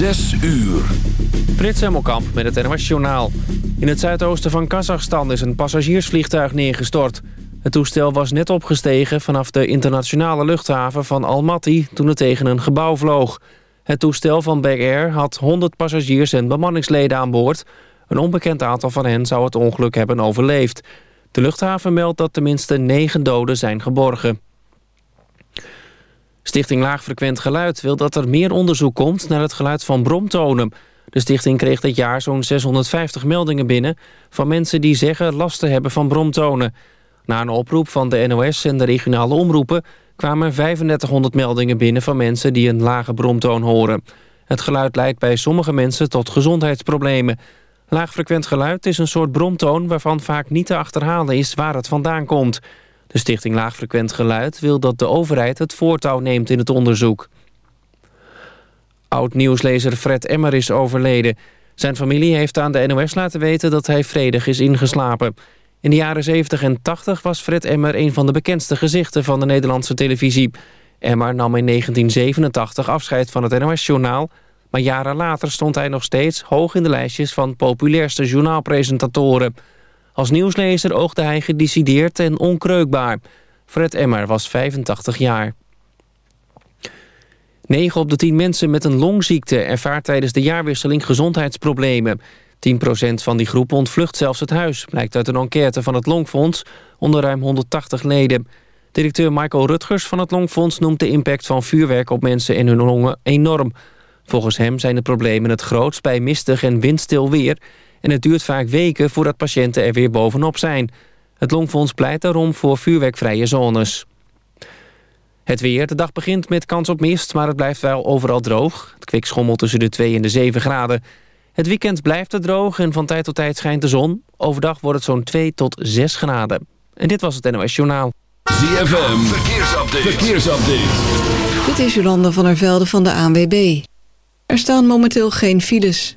Zes uur. Frits Hemmelkamp met het NOS Journaal. In het zuidoosten van Kazachstan is een passagiersvliegtuig neergestort. Het toestel was net opgestegen vanaf de internationale luchthaven van Almaty... toen het tegen een gebouw vloog. Het toestel van Big Air had 100 passagiers en bemanningsleden aan boord. Een onbekend aantal van hen zou het ongeluk hebben overleefd. De luchthaven meldt dat tenminste negen doden zijn geborgen. Stichting Laagfrequent Geluid wil dat er meer onderzoek komt naar het geluid van bromtonen. De stichting kreeg dit jaar zo'n 650 meldingen binnen... van mensen die zeggen last te hebben van bromtonen. Na een oproep van de NOS en de regionale omroepen... kwamen 3500 meldingen binnen van mensen die een lage bromtoon horen. Het geluid leidt bij sommige mensen tot gezondheidsproblemen. Laagfrequent geluid is een soort bromtoon... waarvan vaak niet te achterhalen is waar het vandaan komt... De stichting Laagfrequent Geluid wil dat de overheid het voortouw neemt in het onderzoek. Oud-nieuwslezer Fred Emmer is overleden. Zijn familie heeft aan de NOS laten weten dat hij vredig is ingeslapen. In de jaren 70 en 80 was Fred Emmer een van de bekendste gezichten van de Nederlandse televisie. Emmer nam in 1987 afscheid van het NOS-journaal... maar jaren later stond hij nog steeds hoog in de lijstjes van populairste journaalpresentatoren... Als nieuwslezer oogde hij gedecideerd en onkreukbaar. Fred Emmer was 85 jaar. 9 op de 10 mensen met een longziekte ervaart tijdens de jaarwisseling gezondheidsproblemen. 10% van die groep ontvlucht zelfs het huis, blijkt uit een enquête van het Longfonds onder ruim 180 leden. Directeur Michael Rutgers van het Longfonds noemt de impact van vuurwerk op mensen en hun longen enorm. Volgens hem zijn de problemen het grootst bij mistig en windstil weer en het duurt vaak weken voordat patiënten er weer bovenop zijn. Het Longfonds pleit daarom voor vuurwerkvrije zones. Het weer. De dag begint met kans op mist, maar het blijft wel overal droog. Het kwik schommelt tussen de 2 en de 7 graden. Het weekend blijft het droog en van tijd tot tijd schijnt de zon. Overdag wordt het zo'n 2 tot 6 graden. En dit was het NOS Journaal. ZFM. Verkeersupdate. Verkeersupdate. Dit is Jolande van der Velde van de ANWB. Er staan momenteel geen files.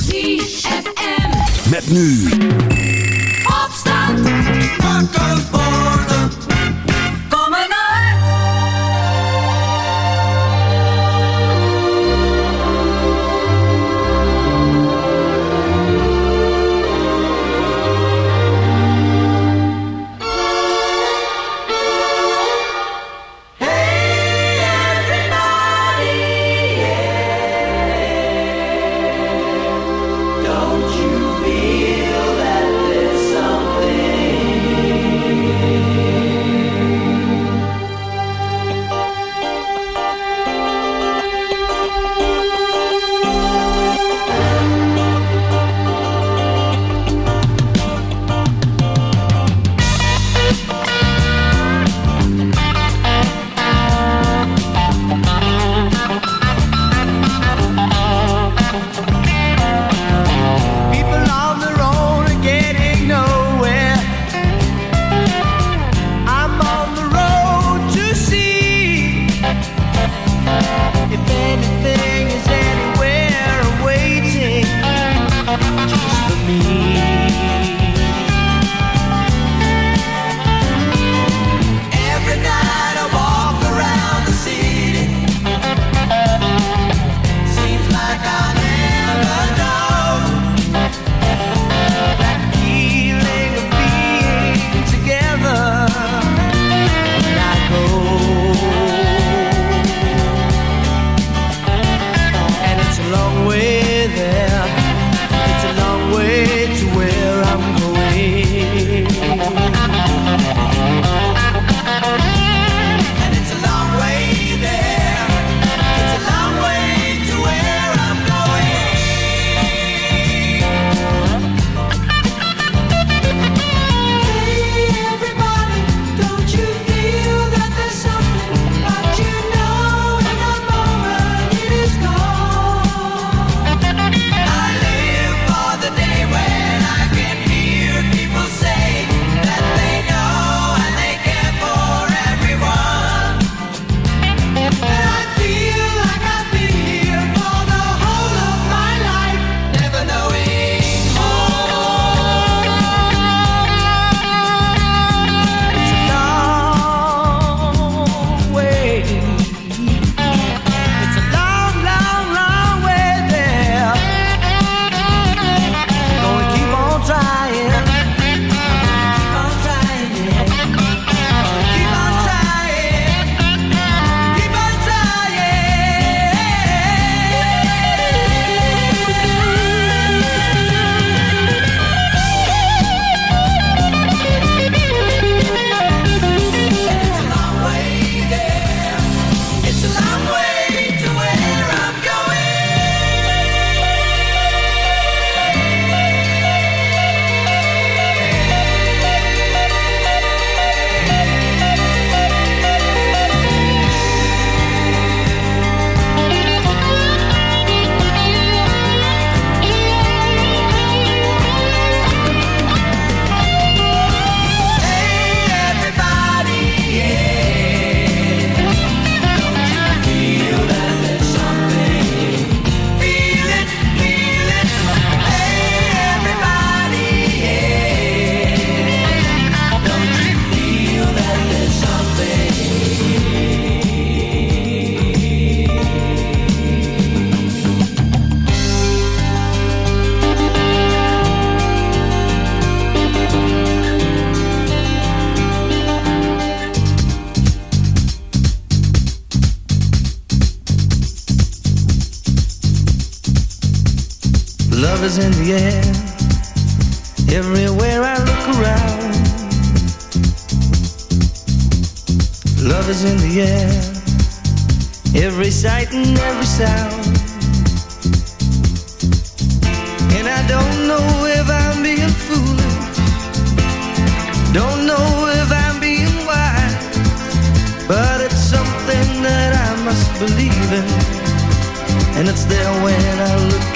ZFM. Met nu. Opstand. Wakker worden.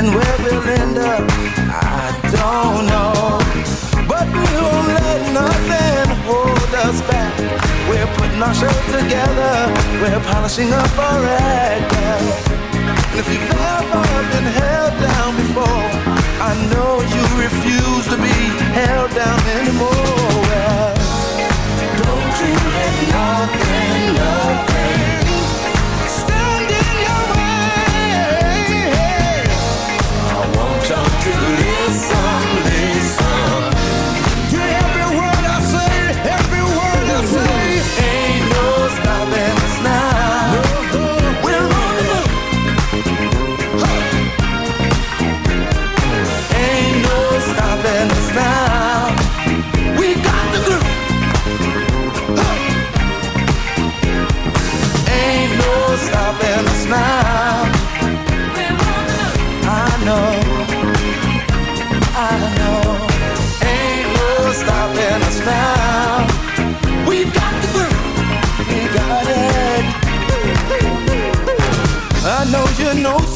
And where we'll end up, I don't know. But we won't let nothing hold us back. We're putting our show together, we're polishing up our act. And if you've ever been held down before, I know you refuse to be held down anymore. Well, don't you let nothing, nothing.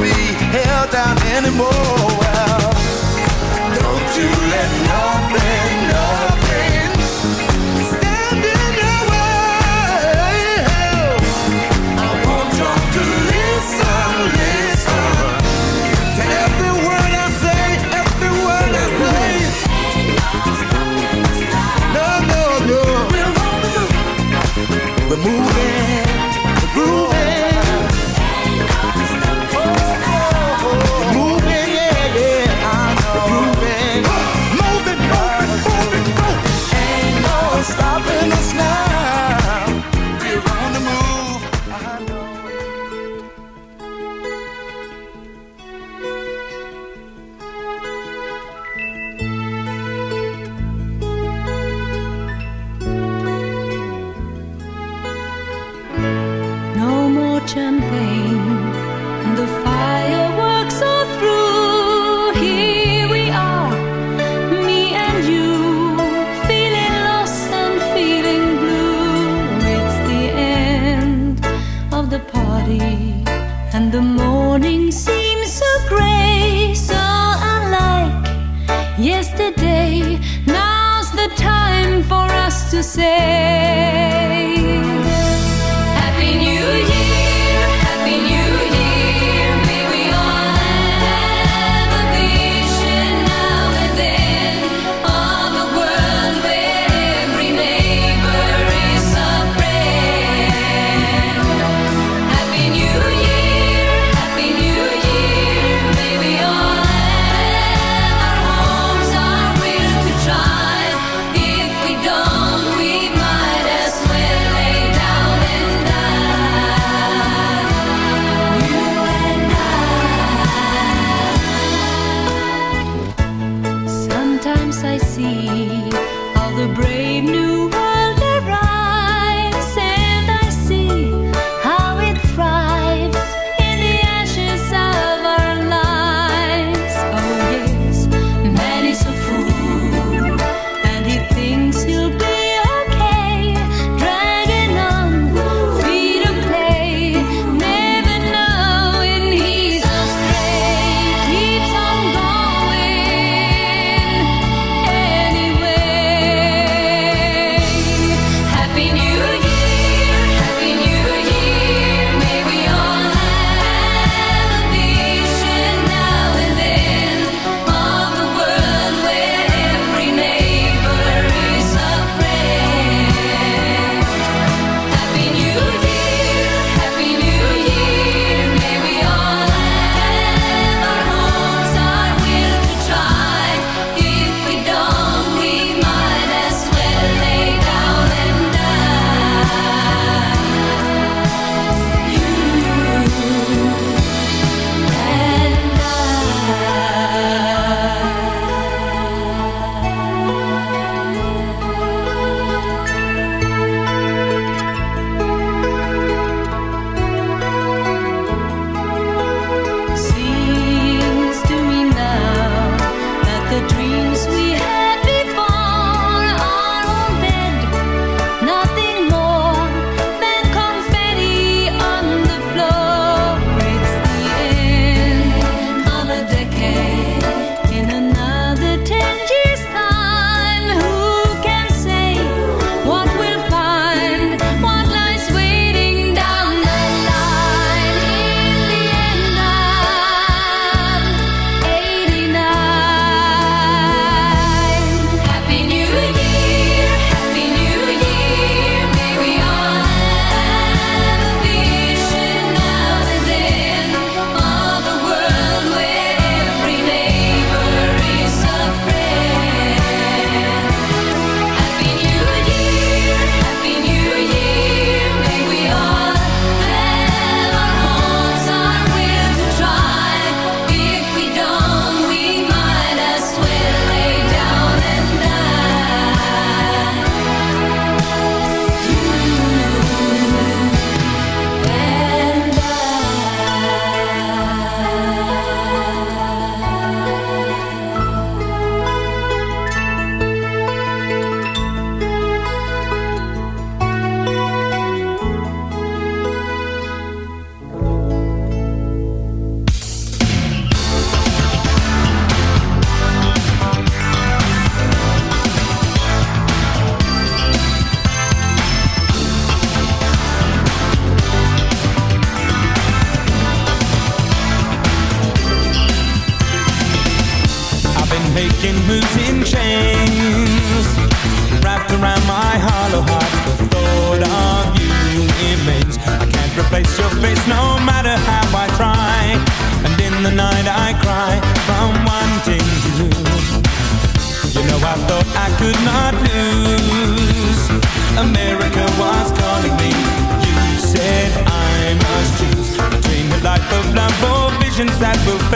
be held down anymore. Well, don't you let no see.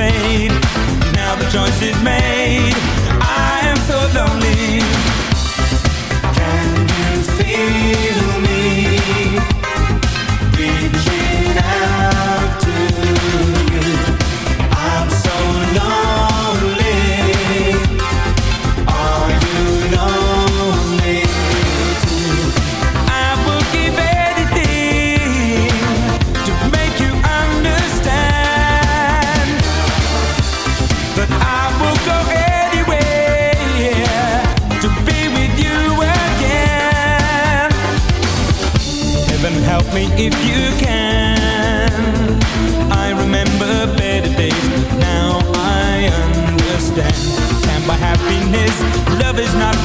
afraid. Now the choice is made. I am so lonely. Can you feel?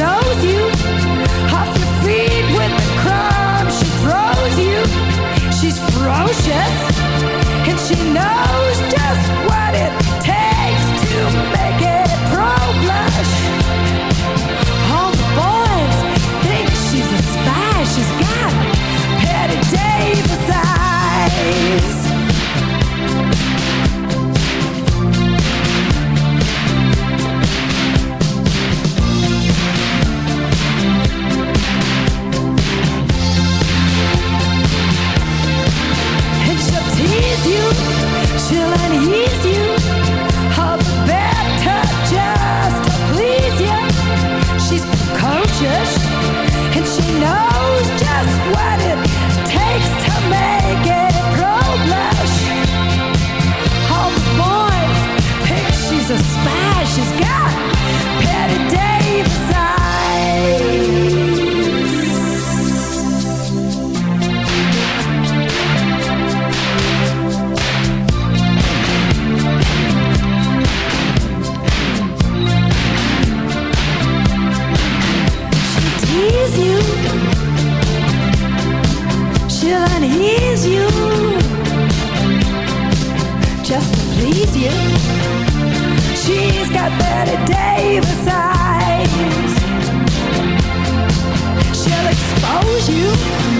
knows you. Off your feet with the crumbs she throws you. She's ferocious, and she knows just what. miss you. misses you. She's got Bette Davis eyes. She'll expose you.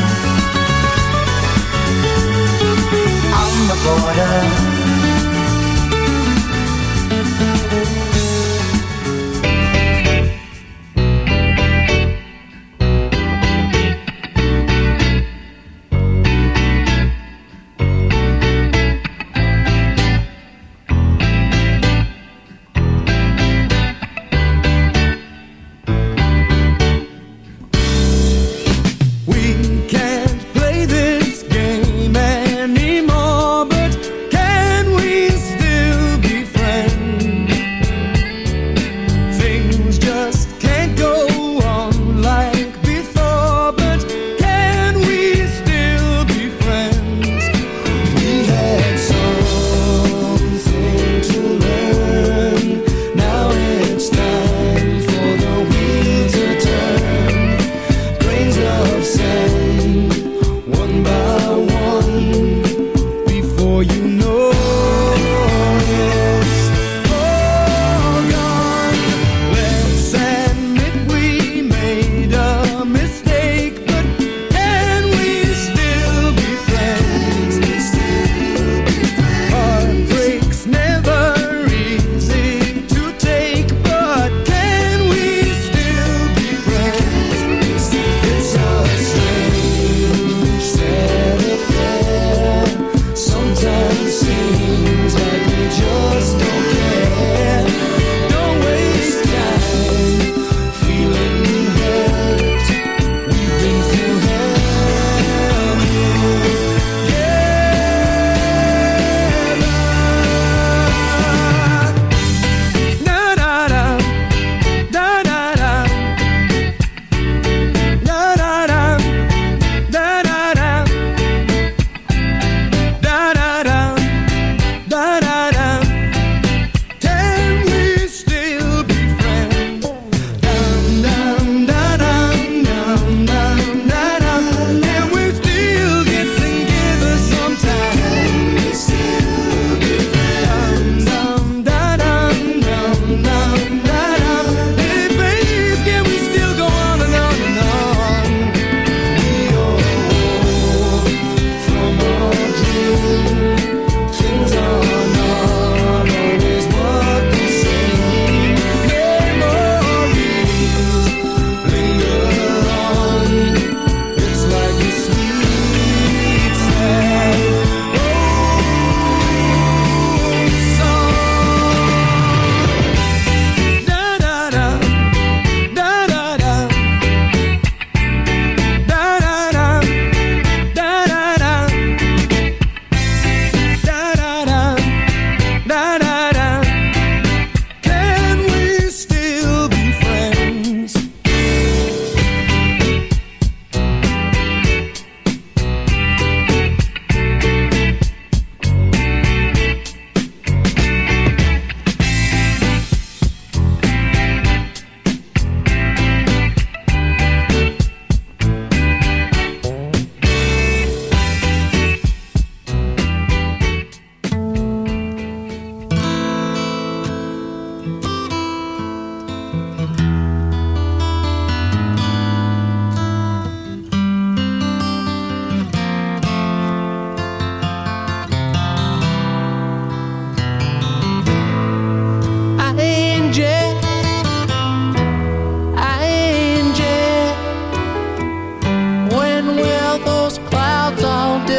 border.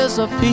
Disappear.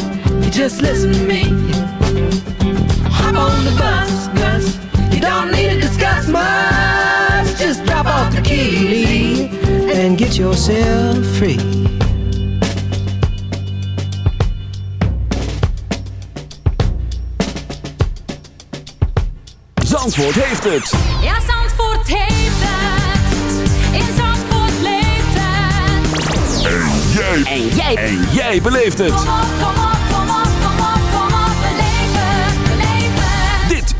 You just listen to me. Hop on the bus, Gus. You don't need to discuss much. Just drop off the key and get yourself free. Zandvoort heeft het. Ja, Zandvoort heeft het. In Zandvoort leeft het. En jij. En jij. En jij beleeft het. Kom op, kom op,